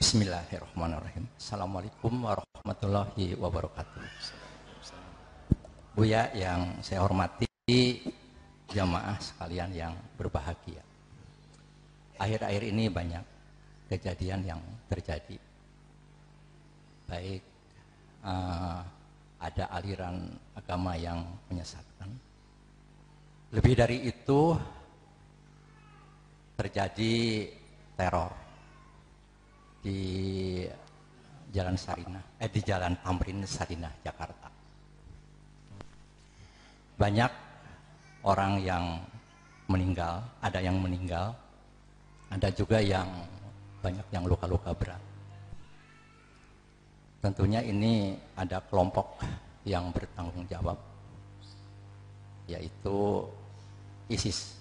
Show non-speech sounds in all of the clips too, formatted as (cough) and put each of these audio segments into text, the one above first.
Bismillahirrahmanirrahim. Assalamualaikum warahmatullahi wabarakatuh. Buya yang saya hormati, jamaah sekalian yang berbahagia. Akhir-akhir ini banyak kejadian yang terjadi. Baik uh, ada aliran agama yang menyesatkan. Lebih dari itu terjadi teror di Jalan Sarinah, eh di Jalan Tamrin Sarinah Jakarta. Banyak orang yang meninggal, ada yang meninggal, ada juga yang banyak yang luka-luka berat. Tentunya ini ada kelompok yang bertanggung jawab, yaitu ISIS.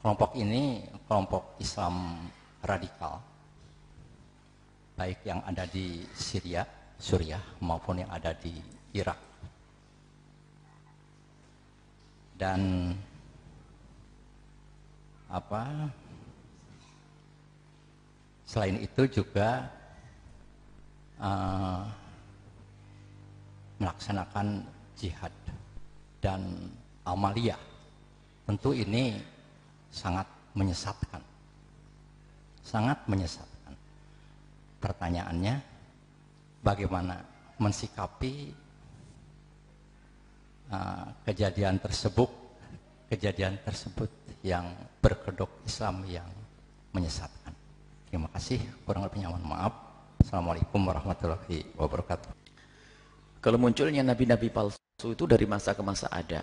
Kelompok ini kelompok Islam radikal, baik yang ada di Syria, Suriah maupun yang ada di Irak. Dan apa selain itu juga uh, melaksanakan jihad dan amalia tentu ini sangat menyesatkan sangat menyesatkan pertanyaannya bagaimana mensikapi uh, kejadian tersebut kejadian tersebut yang berkedok Islam yang menyesatkan terima kasih kurang lebihnya mohon maaf Assalamualaikum warahmatullahi wabarakatuh. Kalau munculnya nabi-nabi palsu itu dari masa ke masa ada.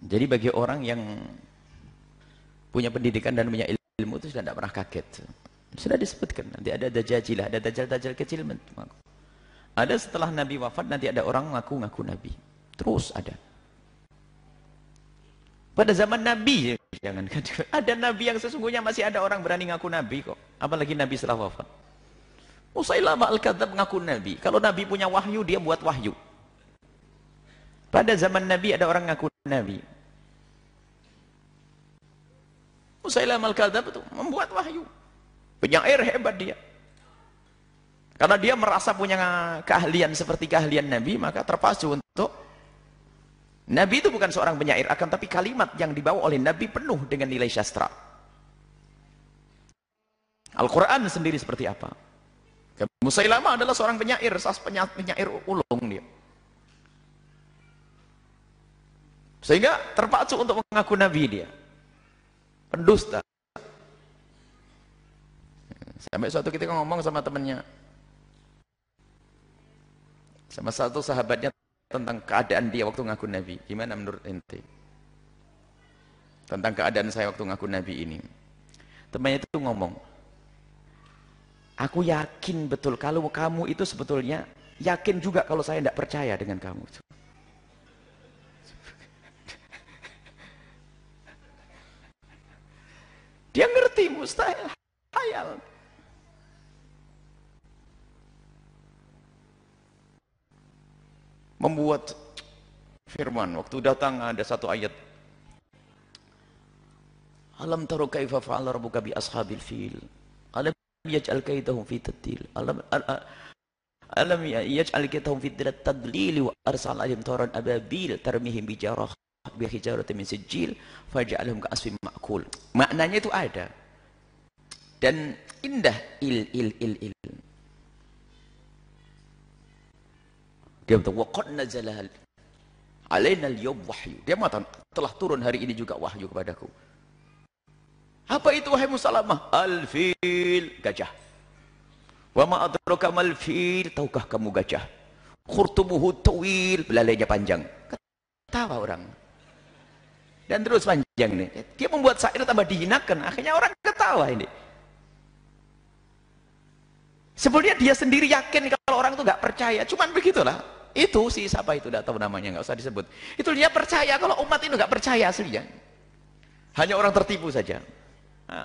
Jadi bagi orang yang punya pendidikan dan punya ilmu itu sudah tidak pernah kaget. Sudah disebutkan nanti ada dajajilah, ada dajjal-dajjal kecil. Ada setelah Nabi wafat nanti ada orang ngaku-ngaku Nabi. Terus ada. Pada zaman Nabi, jangan (laughs) ada Nabi yang sesungguhnya masih ada orang berani ngaku Nabi kok. Apalagi Nabi setelah wafat. Usailamah al-Kadzab ngaku Nabi. Kalau Nabi punya wahyu, dia buat wahyu. Pada zaman Nabi ada orang ngaku Nabi. Usailamah al-Kadzab itu membuat wahyu. Penyair hebat dia. Karena dia merasa punya keahlian seperti keahlian Nabi, maka terpacu untuk Nabi itu bukan seorang penyair, akan tapi kalimat yang dibawa oleh Nabi penuh dengan nilai sastra. Al-Quran sendiri seperti apa? Musailamah adalah seorang penyair, sas penyair ulung dia. Sehingga terpacu untuk mengaku Nabi dia. Pendusta. Sampai suatu ketika ngomong sama temannya. Sama satu sahabatnya tentang keadaan dia waktu ngaku Nabi. Gimana menurut ente? Tentang keadaan saya waktu ngaku Nabi ini. Temannya itu ngomong, aku yakin betul kalau kamu itu sebetulnya yakin juga kalau saya tidak percaya dengan kamu. Dia ngerti mustahil, hayal. membuat firman. Waktu datang ada satu ayat. Alam taru kaifa fa'ala rabbuka bi ashabil fil? Alam yaj'al kaidahum fi tadlil alam alam yaj'al kaidahum fi tadlil wa arsal alaihim taran ababil tarmihim bi jarah bi hijaratin min sijil faj'alhum ka'asfin ma'kul. Maknanya itu ada dan indah il il il il Dia berkata, "Waqad nazala alaina al-yawm wahyu." Dia mengatakan, telah turun hari ini juga wahyu kepadaku. Apa itu wahai Musalamah? Al-fil, gajah. Wa ma adraka mal fil? Tahukah kamu gajah? Khurtumuhu tawil, belalainya panjang. Ketawa orang. Dan terus panjang ini. Dia membuat syair tambah dihinakan. Akhirnya orang ketawa ini. Sebenarnya dia sendiri yakin kalau orang itu nggak percaya. Cuman begitulah. Itu si siapa itu tidak tahu namanya, nggak usah disebut. Itu dia percaya kalau umat itu nggak percaya aslinya. Hanya orang tertipu saja. Nah.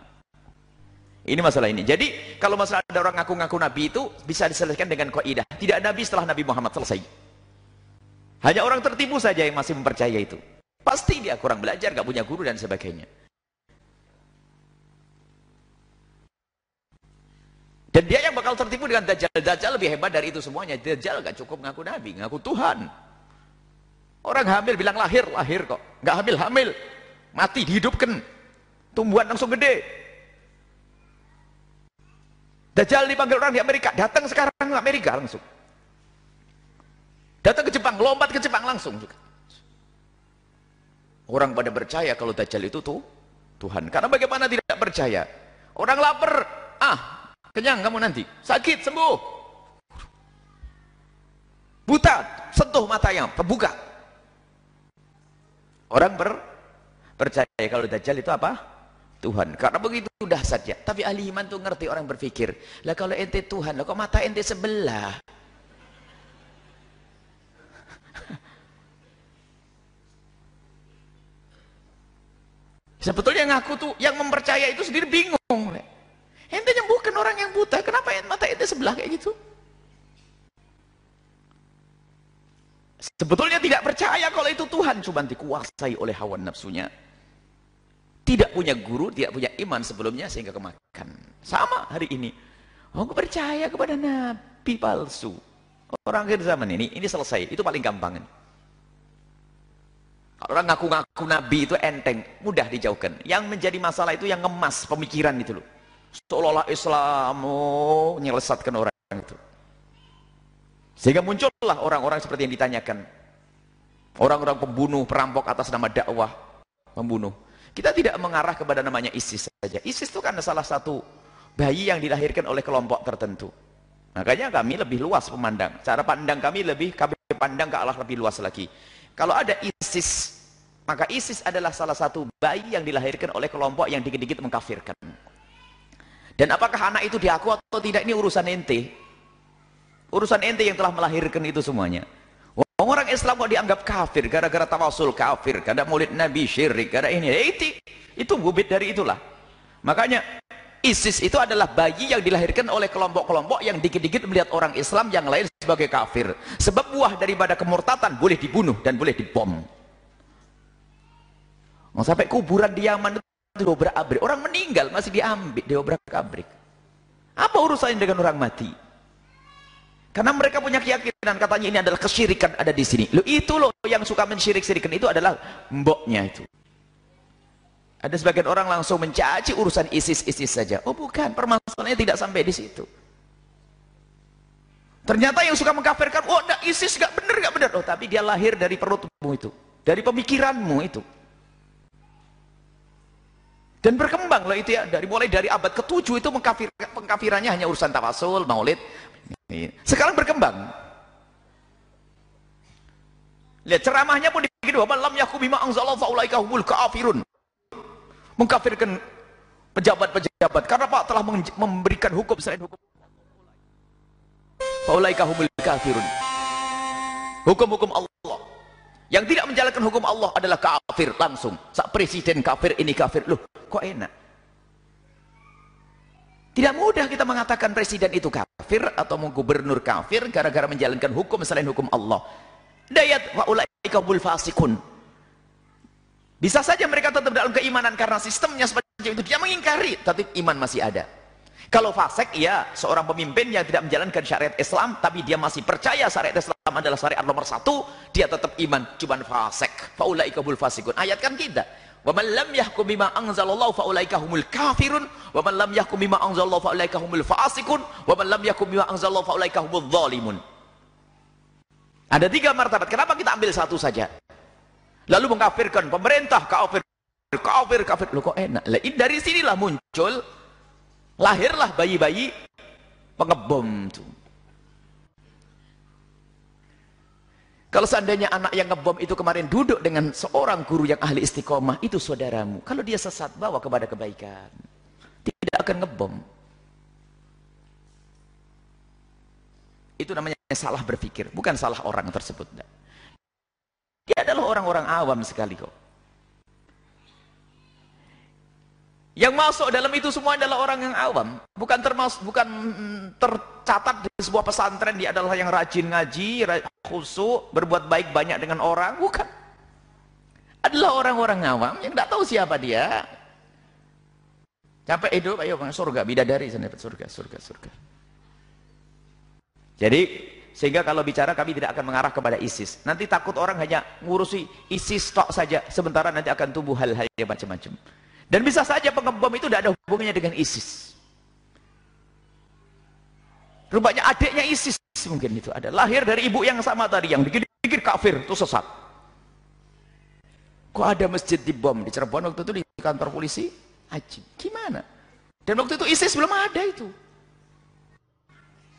Ini masalah ini. Jadi kalau masalah ada orang ngaku-ngaku Nabi itu bisa diselesaikan dengan kaidah. Tidak Nabi setelah Nabi Muhammad selesai. Hanya orang tertipu saja yang masih mempercaya itu. Pasti dia kurang belajar, nggak punya guru dan sebagainya. Dan dia yang bakal tertipu dengan Dajjal. Dajjal lebih hebat dari itu semuanya. Dajjal gak cukup ngaku Nabi, ngaku Tuhan. Orang hamil bilang lahir, lahir kok. Gak hamil, hamil. Mati, dihidupkan. Tumbuhan langsung gede. Dajjal dipanggil orang di Amerika. Datang sekarang ke Amerika langsung. Datang ke Jepang, lompat ke Jepang langsung juga. Orang pada percaya kalau Dajjal itu tuh Tuhan. Karena bagaimana tidak percaya? Orang lapar, ah Kenyang kamu nanti. Sakit, sembuh. Buta, sentuh matanya, terbuka. Orang ber, percaya kalau Dajjal itu apa? Tuhan. Karena begitu sudah saja. Tapi ahli iman tuh ngerti orang berpikir. Lah kalau ente Tuhan, lah kok mata ente sebelah? (laughs) Sebetulnya ngaku tuh yang mempercaya itu sendiri bingung. Ente nyembuhkan orang yang buta, kenapa mata ente sebelah kayak gitu? Sebetulnya tidak percaya kalau itu Tuhan, cuma dikuasai oleh hawa nafsunya. Tidak punya guru, tidak punya iman sebelumnya sehingga kemakan. Sama hari ini. Oh, aku percaya kepada nabi palsu. Orang akhir zaman ini, ini selesai. Itu paling gampang. Kalau orang ngaku-ngaku nabi itu enteng, mudah dijauhkan. Yang menjadi masalah itu yang ngemas pemikiran itu loh seolah-olah Islam oh, orang itu. Sehingga muncullah orang-orang seperti yang ditanyakan. Orang-orang pembunuh, perampok atas nama dakwah membunuh. Kita tidak mengarah kepada namanya ISIS saja. ISIS itu kan salah satu bayi yang dilahirkan oleh kelompok tertentu. Makanya kami lebih luas memandang. Cara pandang kami lebih kami pandang ke Allah lebih luas lagi. Kalau ada ISIS maka ISIS adalah salah satu bayi yang dilahirkan oleh kelompok yang dikit-dikit mengkafirkan dan apakah anak itu diaku atau tidak ini urusan ente. Urusan ente yang telah melahirkan itu semuanya. Orang Islam kok dianggap kafir gara-gara tawasul kafir, karena murid Nabi syirik, karena ini. Ya, itu, itu bubit dari itulah. Makanya ISIS itu adalah bayi yang dilahirkan oleh kelompok-kelompok yang dikit-dikit melihat orang Islam yang lain sebagai kafir. Sebab buah daripada kemurtatan boleh dibunuh dan boleh dibom. Sampai kuburan di Yaman diobrak abrik orang meninggal masih diambil. Diobrak abrik apa urusannya dengan orang mati? Karena mereka punya keyakinan katanya ini adalah kesyirikan ada di sini. Lo itu loh yang suka mensyirik-syirikan. Itu adalah mboknya itu. Ada sebagian orang langsung mencaci urusan ISIS-ISIS saja. Oh bukan. Permasalahannya tidak sampai di situ. Ternyata yang suka mengkafirkan oh enggak, ISIS gak benar gak benar. Oh tapi dia lahir dari perutmu itu. Dari pemikiranmu itu dan berkembang loh itu ya dari mulai dari abad ke-7 itu mengkafir, pengkafirannya hanya urusan tawasul, maulid. Sekarang berkembang. Lihat ceramahnya pun dikit wa lam yakum bima anzalallahu faulaika humul kafirun. Mengkafirkan pejabat-pejabat karena Pak telah memberikan hukum selain hukum faulaika humul kafirun. Hukum-hukum Allah yang tidak menjalankan hukum Allah adalah kafir langsung. Sak presiden kafir, ini kafir. Loh, kok enak? Tidak mudah kita mengatakan presiden itu kafir atau mau gubernur kafir gara-gara menjalankan hukum selain hukum Allah. Dayat wa ulaika fasikun. Bisa saja mereka tetap dalam keimanan karena sistemnya seperti itu. Dia mengingkari, tapi iman masih ada. Kalau fasik, ya seorang pemimpin yang tidak menjalankan syariat Islam, tapi dia masih percaya syariat Islam adalah syariat nomor satu, dia tetap iman, cuman fasik. Faulaika hul fasikun. Ayat kan kita. Wa man lam yahkum bima anzalallahu faulaika humul kafirun, wa man lam yahkum bima anzalallahu faulaika humul fasikun, wa man lam yahkum bima anzalallahu faulaika humul zalimun. Ada tiga martabat. Kenapa kita ambil satu saja? Lalu mengkafirkan pemerintah kafir, kafir, kafir. Loh kok enak? Dari sinilah muncul lahirlah bayi-bayi pengebom itu kalau seandainya anak yang ngebom itu kemarin duduk dengan seorang guru yang ahli istiqomah itu saudaramu. Kalau dia sesat bawa kepada kebaikan. Tidak akan ngebom. Itu namanya salah berpikir bukan salah orang tersebut dia adalah orang-orang awam sekali kok Yang masuk dalam itu semua adalah orang yang awam, bukan termasuk bukan tercatat di sebuah pesantren dia adalah yang rajin ngaji, khusyuk, berbuat baik banyak dengan orang, bukan. Adalah orang-orang awam yang tidak tahu siapa dia. Capek hidup, ayo surga, bidadari sana dapat surga, surga, surga. Jadi sehingga kalau bicara kami tidak akan mengarah kepada ISIS. Nanti takut orang hanya ngurusi ISIS tok saja, sementara nanti akan tumbuh hal-hal yang macam-macam. Dan bisa saja pengebom itu tidak ada hubungannya dengan ISIS. Rupanya adiknya ISIS mungkin itu ada. Lahir dari ibu yang sama tadi, yang dikit-dikit kafir, itu sesat. Kok ada masjid di bom di Cirebon waktu itu di kantor polisi? Ajib. Gimana? Dan waktu itu ISIS belum ada itu.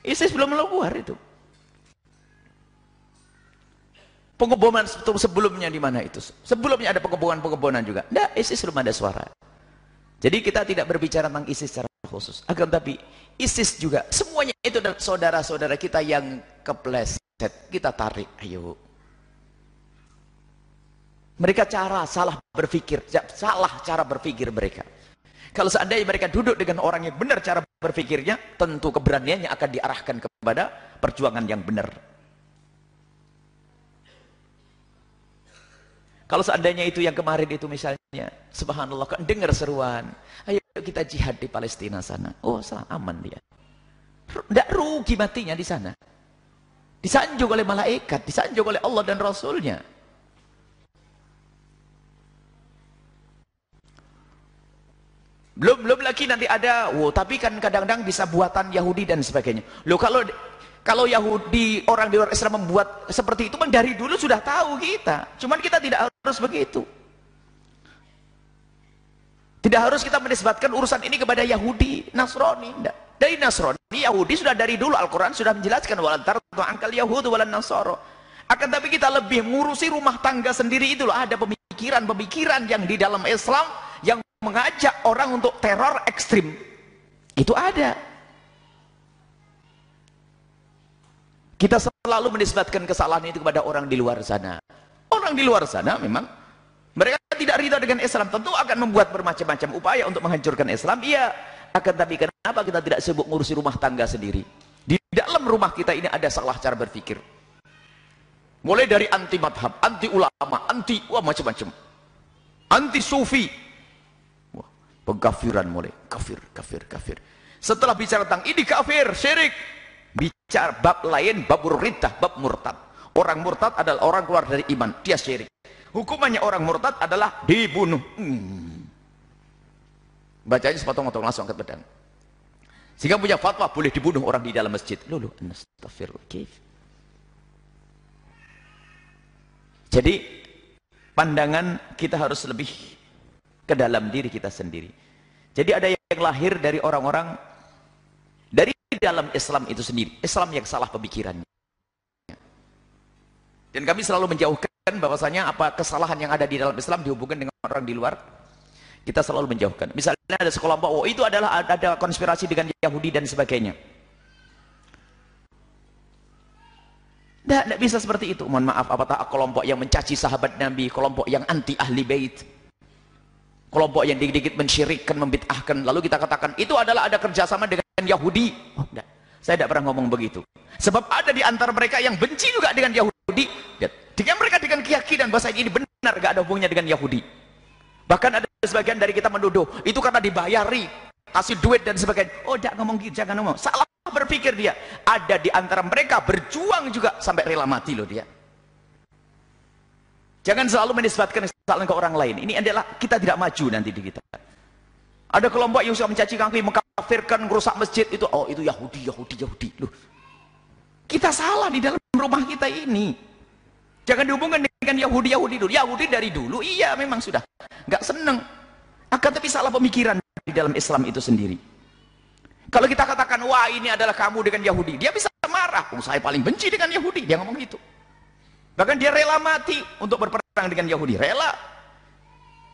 ISIS belum keluar itu. Pengeboman sebelumnya di mana itu? Sebelumnya ada pengeboman-pengeboman juga. Tidak, ISIS belum ada suara. Jadi kita tidak berbicara tentang ISIS secara khusus. Akan tapi ISIS juga semuanya itu adalah saudara-saudara kita yang kepleset. Kita tarik, ayo. Mereka cara salah berpikir, salah cara berpikir mereka. Kalau seandainya mereka duduk dengan orang yang benar cara berpikirnya, tentu keberaniannya akan diarahkan kepada perjuangan yang benar. Kalau seandainya itu yang kemarin itu misalnya, subhanallah, kan dengar seruan, ayo kita jihad di Palestina sana. Oh, salah, aman dia. Tidak rugi matinya di sana. Disanjung oleh malaikat, disanjung oleh Allah dan Rasulnya. Belum belum lagi nanti ada, oh, tapi kan kadang-kadang bisa buatan Yahudi dan sebagainya. Loh kalau kalau Yahudi orang di luar Islam membuat seperti itu dari dulu sudah tahu kita. Cuman kita tidak harus begitu. Tidak harus kita menisbatkan urusan ini kepada Yahudi, Nasrani. Tidak. Dari Nasrani, Yahudi sudah dari dulu Al-Quran sudah menjelaskan walantar angkal Yahudi walan. Akan tapi kita lebih ngurusi rumah tangga sendiri itu loh. Ada pemikiran-pemikiran yang di dalam Islam yang mengajak orang untuk teror ekstrim. Itu ada. Kita selalu menisbatkan kesalahan itu kepada orang di luar sana. Orang di luar sana memang mereka tidak ridha dengan Islam, tentu akan membuat bermacam-macam upaya untuk menghancurkan Islam. Iya, akan tapi kenapa kita tidak sibuk ngurusi rumah tangga sendiri? Di dalam rumah kita ini ada salah cara berpikir. Mulai dari anti madhab, anti ulama, anti wah macam-macam. Anti sufi. Wah, pengkafiran mulai. Kafir, kafir, kafir. Setelah bicara tentang ini kafir, syirik, bicara bab lain bab riddah bab murtad orang murtad adalah orang keluar dari iman. Dia syirik. Hukumannya orang murtad adalah dibunuh. Hmm. bacanya sepotong-potong langsung angkat pedang. Sehingga punya fatwa boleh dibunuh orang di dalam masjid. Lulu astagfirullah jadi pandangan kita harus lebih ke dalam diri kita sendiri. Jadi ada yang lahir dari orang-orang dari dalam Islam itu sendiri. Islam yang salah pemikirannya dan kami selalu menjauhkan bahwasanya apa kesalahan yang ada di dalam Islam dihubungkan dengan orang di luar kita selalu menjauhkan. Misalnya ada sekelompok oh itu adalah ada konspirasi dengan Yahudi dan sebagainya. Tidak, tidak bisa seperti itu. Mohon maaf apatah kelompok yang mencaci sahabat Nabi kelompok yang anti ahli bait kelompok yang dikit-dikit mensyirikkan, membid'ahkan. Lalu kita katakan itu adalah ada kerjasama dengan Yahudi. Oh, enggak. saya tidak pernah ngomong begitu. Sebab ada di antara mereka yang benci juga dengan Yahudi dengan mereka dengan keyakinan bahasa ini benar gak ada hubungannya dengan Yahudi. Bahkan ada sebagian dari kita menuduh itu karena dibayari kasih duit dan sebagainya. Oh tidak ngomong gitu jangan ngomong. Salah berpikir dia. Ada di antara mereka berjuang juga sampai rela mati loh dia. Jangan selalu menisbatkan kesalahan ke orang lain. Ini adalah kita tidak maju nanti di kita. Ada kelompok yang suka mencaci kaki, mengkafirkan, merusak masjid. Itu. Oh, itu Yahudi, Yahudi, Yahudi. Loh. Kita salah di dalam rumah kita ini. Jangan dihubungkan dengan Yahudi, Yahudi dulu. Yahudi dari dulu, iya memang sudah. Nggak seneng. Akan tapi salah pemikiran di dalam Islam itu sendiri. Kalau kita katakan, wah ini adalah kamu dengan Yahudi. Dia bisa marah. Oh, saya paling benci dengan Yahudi. Dia ngomong gitu. Bahkan dia rela mati untuk berperang dengan Yahudi. Rela.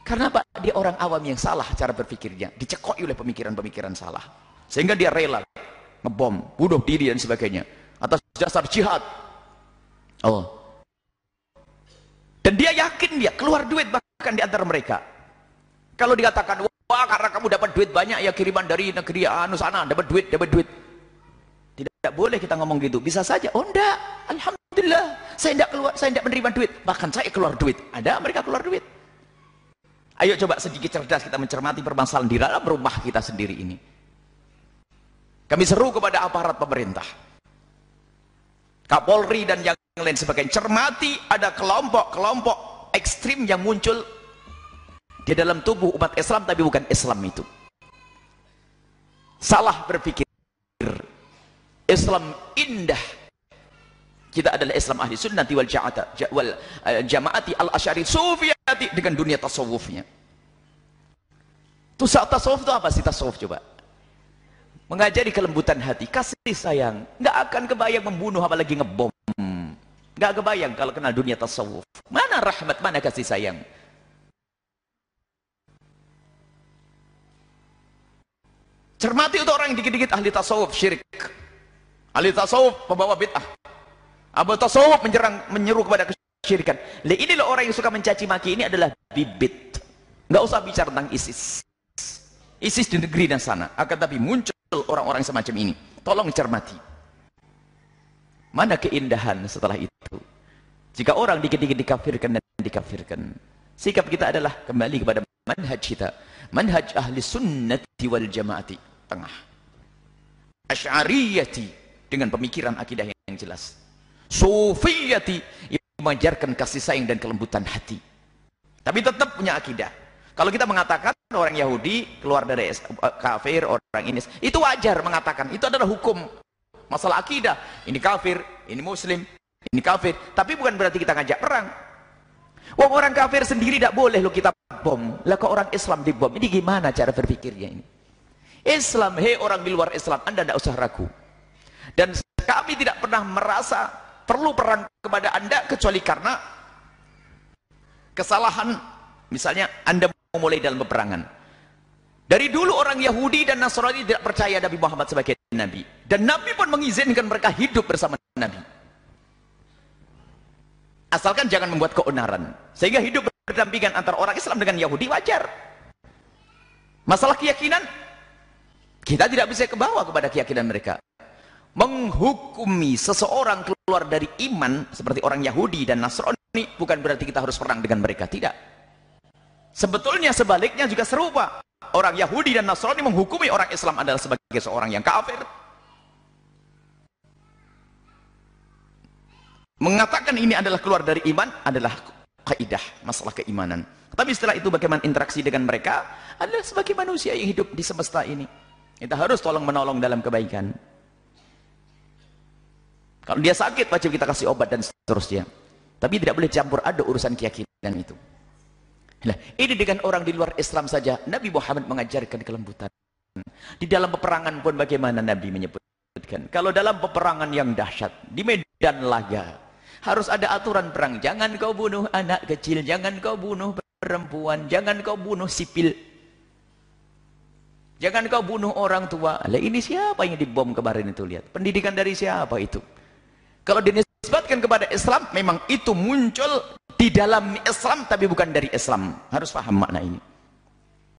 Karena apa? Dia orang awam yang salah cara berpikirnya. Dicekoi oleh pemikiran-pemikiran salah. Sehingga dia rela ngebom, bunuh diri dan sebagainya. Atas dasar jihad. Oh. Dan dia yakin dia keluar duit bahkan di antara mereka. Kalau dikatakan, wah karena kamu dapat duit banyak ya kiriman dari negeri anu sana, dapat duit, dapat duit. Tidak boleh kita ngomong gitu. Bisa saja. Oh enggak. Alhamdulillah. Saya tidak keluar, saya tidak menerima duit. Bahkan saya keluar duit. Ada mereka keluar duit. Ayo coba sedikit cerdas kita mencermati permasalahan di dalam rumah kita sendiri ini. Kami seru kepada aparat pemerintah. Kapolri dan yang lain sebagainya. Cermati ada kelompok-kelompok ekstrim yang muncul di dalam tubuh umat Islam tapi bukan Islam itu. Salah berpikir. Islam indah. Kita adalah Islam ahli sunnati wal jamaati wal eh, jamaati al asyari sufiyati dengan dunia tasawufnya. Tuh tasawuf itu apa sih tasawuf coba? Mengajari kelembutan hati, kasih sayang. Nggak akan kebayang membunuh apalagi ngebom. Nggak kebayang kalau kenal dunia tasawuf. Mana rahmat, mana kasih sayang? Cermati untuk orang yang dikit-dikit ahli tasawuf syirik. Ahli tasawuf pembawa bid'ah. Abu tasawuf menyerang menyeru kepada kesyirikan. Lihat inilah orang yang suka mencaci maki ini adalah bibit. Enggak usah bicara tentang ISIS. ISIS di negeri dan sana. Akan tapi muncul orang-orang semacam ini. Tolong cermati. Mana keindahan setelah itu? Jika orang dikit-dikit dikafirkan dan dikafirkan. Sikap kita adalah kembali kepada manhaj kita. Manhaj ahli sunnati wal jamaati. Tengah. Ash'ariyati. Dengan pemikiran akidah yang jelas. Sufiyati. Yang mengajarkan kasih sayang dan kelembutan hati. Tapi tetap punya akidah. Kalau kita mengatakan orang Yahudi keluar dari eh, kafir, orang ini, itu wajar mengatakan. Itu adalah hukum. Masalah akidah. Ini kafir, ini muslim, ini kafir. Tapi bukan berarti kita ngajak perang. Wong orang kafir sendiri tidak boleh lo kita bom. Lah kok orang Islam dibom? Ini gimana cara berpikirnya ini? Islam, hei orang di luar Islam, Anda tidak usah ragu. Dan kami tidak pernah merasa perlu perang kepada Anda kecuali karena kesalahan misalnya Anda memulai dalam peperangan. Dari dulu orang Yahudi dan Nasrani tidak percaya Nabi Muhammad sebagai Nabi. Dan Nabi pun mengizinkan mereka hidup bersama Nabi. Asalkan jangan membuat keonaran. Sehingga hidup berdampingan antara orang Islam dengan Yahudi wajar. Masalah keyakinan, kita tidak bisa ke bawah kepada keyakinan mereka. Menghukumi seseorang keluar dari iman, seperti orang Yahudi dan Nasrani, bukan berarti kita harus perang dengan mereka. Tidak. Sebetulnya sebaliknya juga serupa. Orang Yahudi dan Nasrani menghukumi orang Islam adalah sebagai seorang yang kafir. Mengatakan ini adalah keluar dari iman adalah kaidah masalah keimanan. Tapi setelah itu bagaimana interaksi dengan mereka adalah sebagai manusia yang hidup di semesta ini. Kita harus tolong menolong dalam kebaikan. Kalau dia sakit wajib kita kasih obat dan seterusnya. Tapi tidak boleh campur ada urusan keyakinan itu. Nah, ini dengan orang di luar Islam saja, Nabi Muhammad mengajarkan kelembutan. Di dalam peperangan pun bagaimana Nabi menyebutkan. Kalau dalam peperangan yang dahsyat, di medan laga, harus ada aturan perang. Jangan kau bunuh anak kecil, jangan kau bunuh perempuan, jangan kau bunuh sipil. Jangan kau bunuh orang tua. Lah ini siapa yang dibom kemarin itu lihat? Pendidikan dari siapa itu? Kalau dinisbatkan kepada Islam, memang itu muncul di dalam Islam tapi bukan dari Islam. Harus paham makna ini.